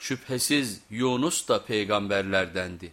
Şüphesiz Yunus da peygamberlerdendi.